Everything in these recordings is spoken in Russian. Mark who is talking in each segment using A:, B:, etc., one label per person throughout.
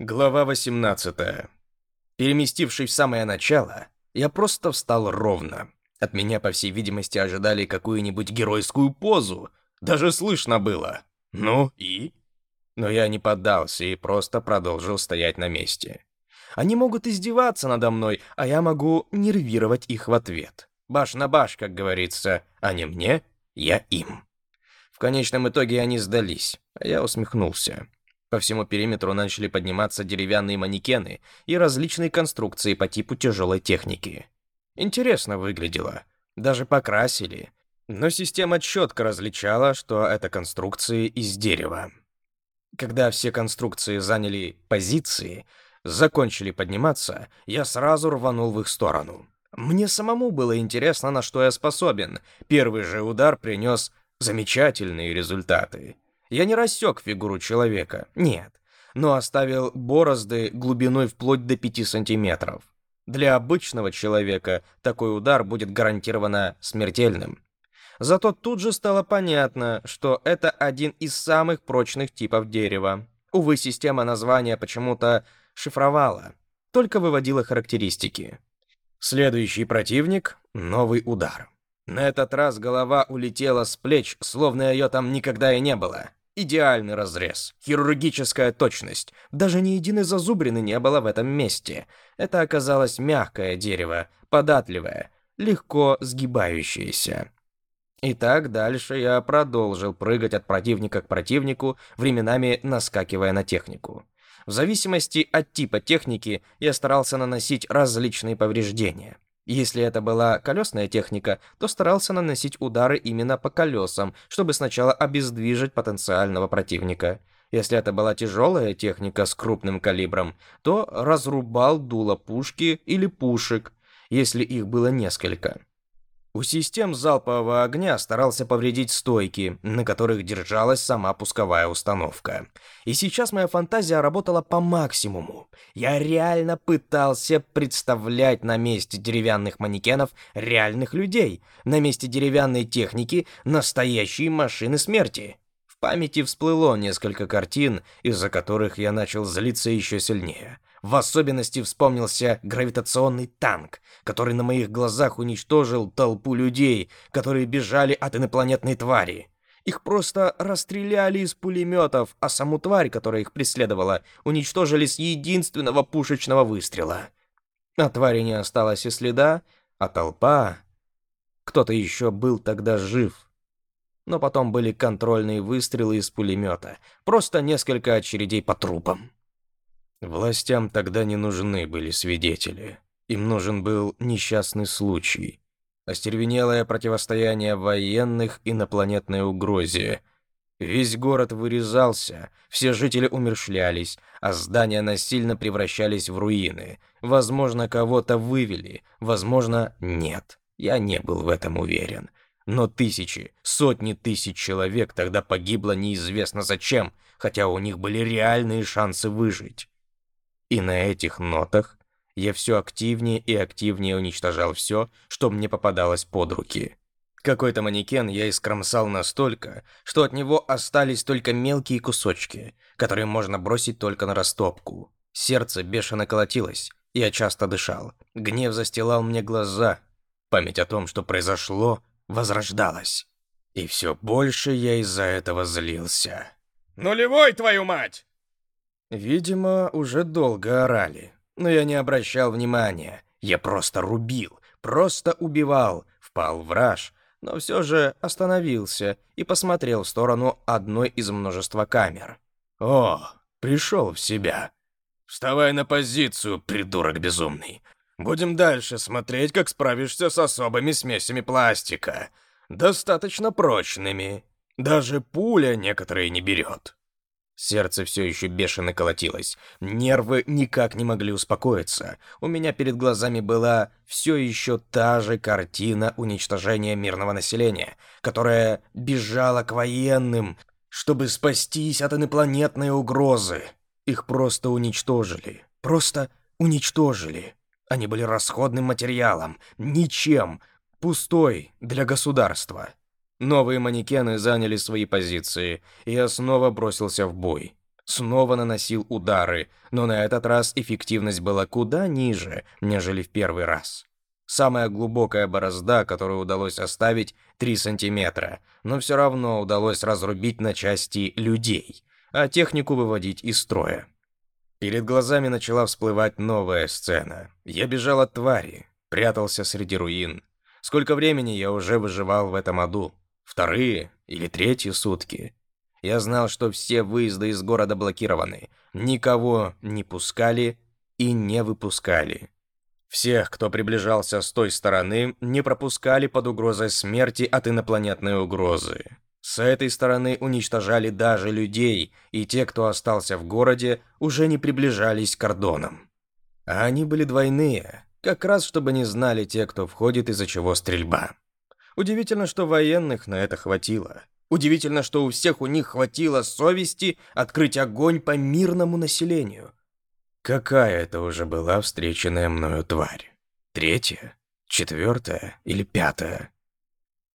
A: Глава 18. Переместившись в самое начало, я просто встал ровно. От меня, по всей видимости, ожидали какую-нибудь геройскую позу. Даже слышно было. Ну и? Но я не поддался и просто продолжил стоять на месте. Они могут издеваться надо мной, а я могу нервировать их в ответ. Баш на баш, как говорится. А они мне, я им. В конечном итоге они сдались, а я усмехнулся. По всему периметру начали подниматься деревянные манекены и различные конструкции по типу тяжелой техники. Интересно выглядело. Даже покрасили. Но система четко различала, что это конструкции из дерева. Когда все конструкции заняли позиции, закончили подниматься, я сразу рванул в их сторону. Мне самому было интересно, на что я способен. Первый же удар принес замечательные результаты. Я не рассек фигуру человека, нет, но оставил борозды глубиной вплоть до 5 сантиметров. Для обычного человека такой удар будет гарантированно смертельным. Зато тут же стало понятно, что это один из самых прочных типов дерева. Увы, система названия почему-то шифровала, только выводила характеристики. Следующий противник — новый удар. На этот раз голова улетела с плеч, словно ее там никогда и не было. Идеальный разрез, хирургическая точность. Даже ни единой зазубрины не было в этом месте. Это оказалось мягкое дерево, податливое, легко сгибающееся. И так дальше я продолжил прыгать от противника к противнику, временами наскакивая на технику. В зависимости от типа техники я старался наносить различные повреждения. Если это была колесная техника, то старался наносить удары именно по колесам, чтобы сначала обездвижить потенциального противника. Если это была тяжелая техника с крупным калибром, то разрубал дуло пушки или пушек, если их было несколько. У систем залпового огня старался повредить стойки, на которых держалась сама пусковая установка. И сейчас моя фантазия работала по максимуму. Я реально пытался представлять на месте деревянных манекенов реальных людей, на месте деревянной техники настоящие машины смерти. В памяти всплыло несколько картин, из-за которых я начал злиться еще сильнее. В особенности вспомнился гравитационный танк, который на моих глазах уничтожил толпу людей, которые бежали от инопланетной твари. Их просто расстреляли из пулеметов, а саму тварь, которая их преследовала, уничтожили с единственного пушечного выстрела. От твари не осталось и следа, а толпа... Кто-то еще был тогда жив. Но потом были контрольные выстрелы из пулемета, просто несколько очередей по трупам. Властям тогда не нужны были свидетели. Им нужен был несчастный случай. Остервенелое противостояние военных инопланетной угрозе. Весь город вырезался, все жители умершлялись, а здания насильно превращались в руины. Возможно, кого-то вывели, возможно, нет. Я не был в этом уверен. Но тысячи, сотни тысяч человек тогда погибло неизвестно зачем, хотя у них были реальные шансы выжить. И на этих нотах я все активнее и активнее уничтожал все, что мне попадалось под руки. Какой-то манекен я искромсал настолько, что от него остались только мелкие кусочки, которые можно бросить только на растопку. Сердце бешено колотилось, я часто дышал, гнев застилал мне глаза. Память о том, что произошло, возрождалась. И все больше я из-за этого злился.
B: «Нулевой, твою мать!»
A: Видимо, уже долго орали, но я не обращал внимания. Я просто рубил, просто убивал, впал в раж, но все же остановился и посмотрел в сторону одной из множества камер. «О, пришел в себя!» «Вставай на позицию, придурок безумный! Будем дальше смотреть, как справишься с особыми смесями пластика, достаточно прочными. Даже пуля некоторые не берет». Сердце все еще бешено колотилось. Нервы никак не могли успокоиться. У меня перед глазами была все еще та же картина уничтожения мирного населения, которое бежало к военным, чтобы спастись от инопланетной угрозы. Их просто уничтожили. Просто уничтожили. Они были расходным материалом, ничем, пустой для государства. Новые манекены заняли свои позиции, и я снова бросился в бой. Снова наносил удары, но на этот раз эффективность была куда ниже, нежели в первый раз. Самая глубокая борозда, которую удалось оставить, 3 сантиметра, но все равно удалось разрубить на части людей, а технику выводить из строя. Перед глазами начала всплывать новая сцена. Я бежал от твари, прятался среди руин. Сколько времени я уже выживал в этом аду? Вторые или третьи сутки. Я знал, что все выезды из города блокированы. Никого не пускали и не выпускали. Всех, кто приближался с той стороны, не пропускали под угрозой смерти от инопланетной угрозы. С этой стороны уничтожали даже людей, и те, кто остался в городе, уже не приближались к кордонам. А они были двойные, как раз чтобы не знали те, кто входит из-за чего стрельба. Удивительно, что военных на это хватило. Удивительно, что у всех у них хватило совести открыть огонь по мирному населению. Какая это уже была встреченная мною тварь? Третья? Четвертая или пятая?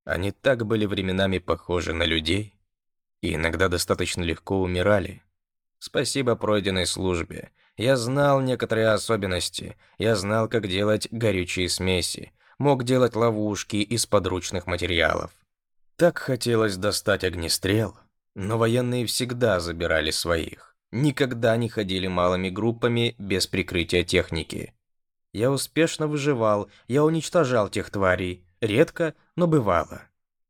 A: Они так были временами похожи на людей и иногда достаточно легко умирали. Спасибо пройденной службе. Я знал некоторые особенности, я знал, как делать горючие смеси, мог делать ловушки из подручных материалов. Так хотелось достать огнестрел, но военные всегда забирали своих. Никогда не ходили малыми группами без прикрытия техники. Я успешно выживал, я уничтожал тех тварей. Редко, но бывало.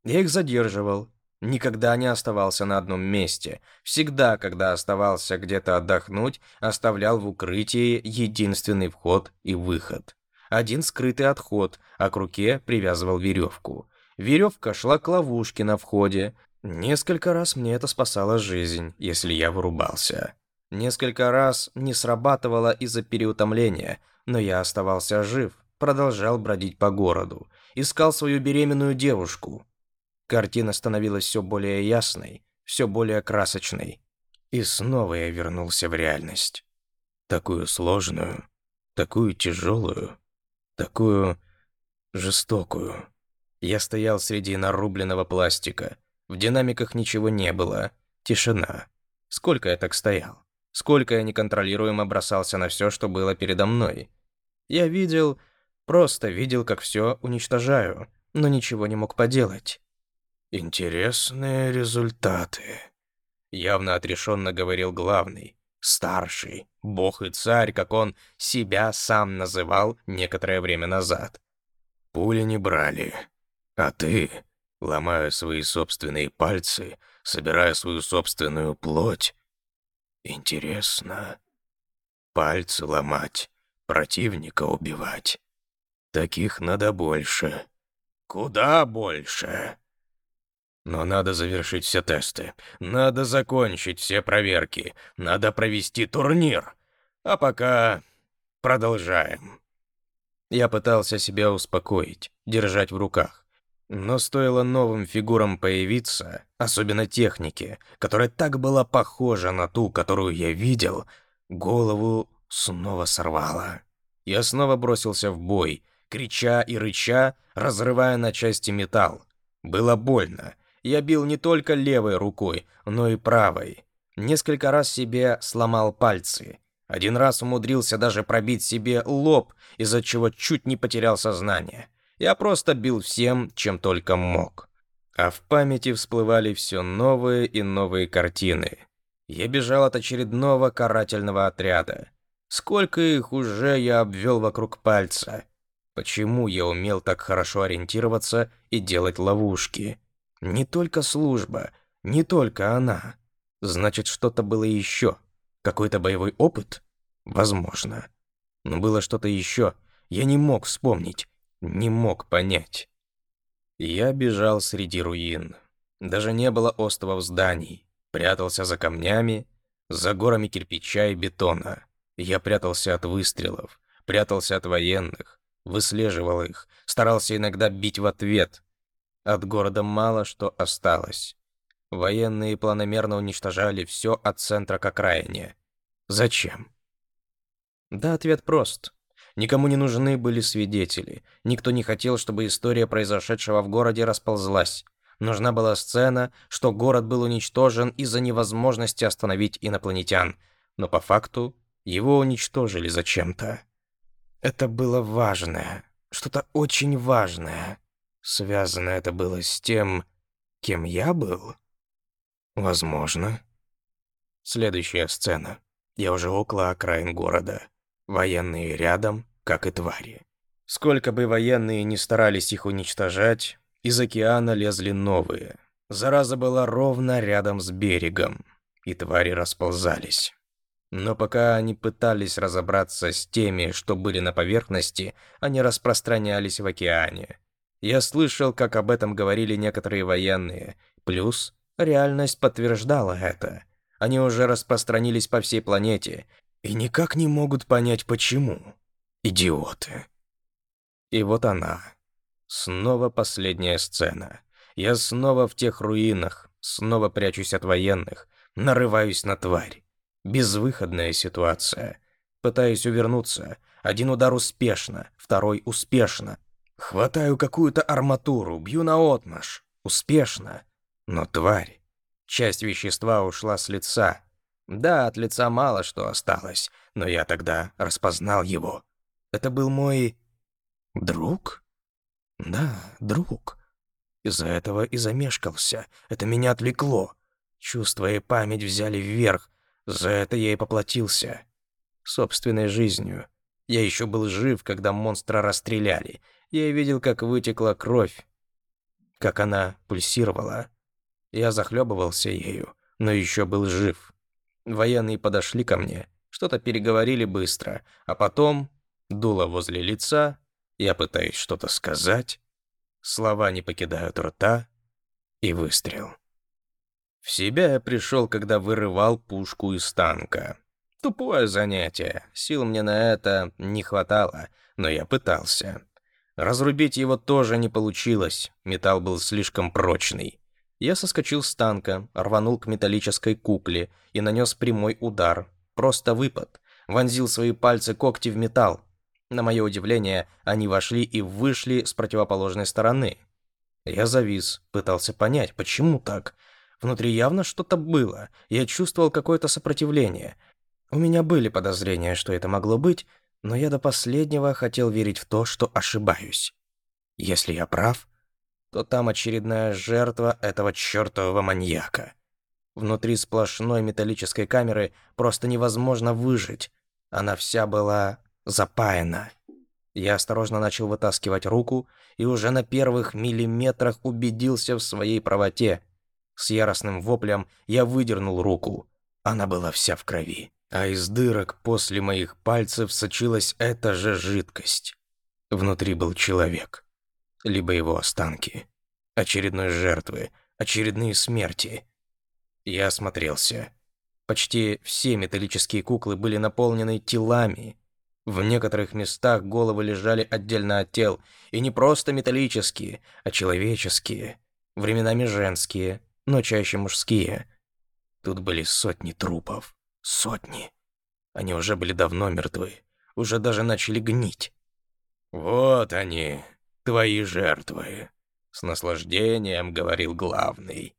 A: Я их задерживал. Никогда не оставался на одном месте. Всегда, когда оставался где-то отдохнуть, оставлял в укрытии единственный вход и выход один скрытый отход, а к руке привязывал веревку. Веревка шла к ловушке на входе. Несколько раз мне это спасало жизнь, если я вырубался. Несколько раз не срабатывало из-за переутомления, но я оставался жив, продолжал бродить по городу, искал свою беременную девушку. Картина становилась все более ясной, все более красочной. И снова я вернулся в реальность. Такую сложную, такую тяжелую такую... жестокую. Я стоял среди нарубленного пластика. В динамиках ничего не было. Тишина. Сколько я так стоял? Сколько я неконтролируемо бросался на все, что было передо мной? Я видел... Просто видел, как все уничтожаю, но ничего не мог поделать. Интересные результаты. Явно отрешенно говорил главный старший, бог и царь, как он себя сам называл некоторое время назад. Пули не брали, а ты, ломая свои собственные пальцы, собирая свою собственную плоть. Интересно, пальцы ломать, противника убивать. Таких надо больше. Куда больше? Но надо завершить все тесты, надо закончить все проверки, надо провести турнир. А пока продолжаем. Я пытался себя успокоить, держать в руках. Но стоило новым фигурам появиться, особенно технике, которая так была похожа на ту, которую я видел, голову снова сорвало. Я снова бросился в бой, крича и рыча, разрывая на части металл. Было больно, я бил не только левой рукой, но и правой. Несколько раз себе сломал пальцы. Один раз умудрился даже пробить себе лоб, из-за чего чуть не потерял сознание. Я просто бил всем, чем только мог. А в памяти всплывали все новые и новые картины. Я бежал от очередного карательного отряда. Сколько их уже я обвел вокруг пальца. Почему я умел так хорошо ориентироваться и делать ловушки? Не только служба, не только она. Значит, что-то было еще. Какой-то боевой опыт? Возможно. Но было что-то еще. Я не мог вспомнить, не мог понять. Я бежал среди руин. Даже не было островов зданий. Прятался за камнями, за горами кирпича и бетона. Я прятался от выстрелов, прятался от военных, выслеживал их, старался иногда бить в ответ — от города мало что осталось. Военные планомерно уничтожали все от центра к окраине. Зачем? Да, ответ прост. Никому не нужны были свидетели. Никто не хотел, чтобы история произошедшего в городе расползлась. Нужна была сцена, что город был уничтожен из-за невозможности остановить инопланетян. Но по факту его уничтожили зачем-то. Это было важное, что-то очень важное. Связано это было с тем, кем я был? Возможно. Следующая сцена. Я уже около окраин города. Военные рядом, как и твари. Сколько бы военные ни старались их уничтожать, из океана лезли новые. Зараза была ровно рядом с берегом, и твари расползались. Но пока они пытались разобраться с теми, что были на поверхности, они распространялись в океане. Я слышал, как об этом говорили некоторые военные. Плюс реальность подтверждала это. Они уже распространились по всей планете и никак не могут понять почему. Идиоты. И вот она. Снова последняя сцена. Я снова в тех руинах, снова прячусь от военных, нарываюсь на тварь. Безвыходная ситуация. Пытаюсь увернуться. Один удар успешно, второй успешно, Хватаю какую-то арматуру, бью на отмаш. Успешно. Но тварь. Часть вещества ушла с лица. Да, от лица мало что осталось, но я тогда распознал его. Это был мой... друг? Да, друг. Из-за этого и замешкался. Это меня отвлекло. Чувства и память взяли вверх. За это я и поплатился. Собственной жизнью. Я еще был жив, когда монстра расстреляли. Я видел, как вытекла кровь, как она пульсировала. Я захлебывался ею, но еще был жив. Военные подошли ко мне, что-то переговорили быстро, а потом дуло возле лица, я пытаюсь что-то сказать, слова не покидают рта и выстрел. В себя я пришел, когда вырывал пушку из танка. Тупое занятие, сил мне на это не хватало, но я пытался. Разрубить его тоже не получилось, металл был слишком прочный. Я соскочил с танка, рванул к металлической кукле и нанес прямой удар. Просто выпад. Вонзил свои пальцы когти в металл. На мое удивление, они вошли и вышли с противоположной стороны. Я завис, пытался понять, почему так. Внутри явно что-то было, я чувствовал какое-то сопротивление. У меня были подозрения, что это могло быть, но я до последнего хотел верить в то, что ошибаюсь. Если я прав, то там очередная жертва этого чёртового маньяка. Внутри сплошной металлической камеры просто невозможно выжить. Она вся была запаяна. Я осторожно начал вытаскивать руку и уже на первых миллиметрах убедился в своей правоте. С яростным воплем я выдернул руку. Она была вся в крови, а из дырок после моих пальцев сочилась эта же жидкость. Внутри был человек. Либо его останки. Очередной жертвы, очередные смерти. Я осмотрелся. Почти все металлические куклы были наполнены телами. В некоторых местах головы лежали отдельно от тел, и не просто металлические, а человеческие, временами женские, но чаще мужские – Тут были сотни трупов. Сотни. Они уже были давно мертвы. Уже даже начали гнить. «Вот они, твои жертвы», — с наслаждением говорил главный.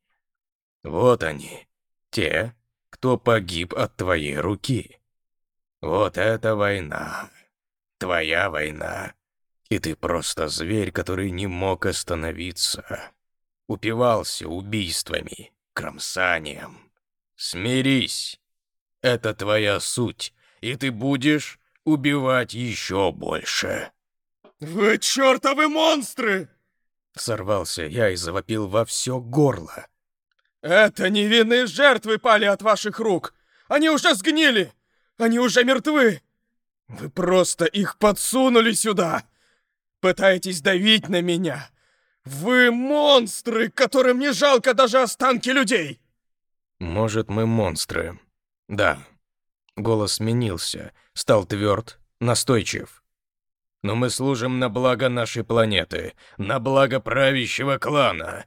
A: «Вот они, те, кто погиб от твоей руки. Вот это война. Твоя война. И ты просто зверь, который не мог остановиться. Упивался убийствами, кромсанием, Смирись. Это твоя суть, и ты будешь убивать еще больше.
B: «Вы чертовы монстры!»
A: Сорвался я и завопил во все горло.
B: «Это невинные жертвы пали от ваших рук! Они уже сгнили! Они уже мертвы! Вы просто их подсунули сюда! Пытаетесь давить на меня! Вы монстры, которым не жалко даже останки людей!»
A: Может, мы монстры. Да. Голос сменился, стал тверд, настойчив. Но мы служим на благо нашей планеты, на благо правящего клана.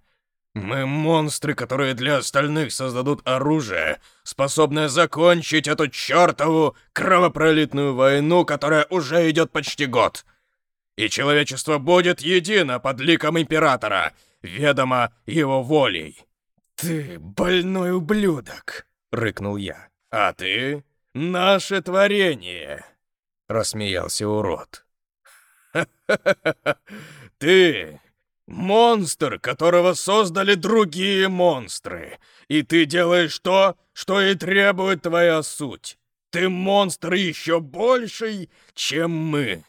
A: Мы монстры, которые для остальных создадут оружие, способное закончить эту чертову кровопролитную войну, которая уже идет почти год. И человечество будет едино под ликом Императора,
B: ведомо его волей.
A: «Ты больной ублюдок!» — рыкнул я.
B: «А ты — наше творение!» — рассмеялся урод. «Ты — монстр, которого создали другие монстры, и ты делаешь то, что и требует твоя суть. Ты монстр еще больший, чем мы!»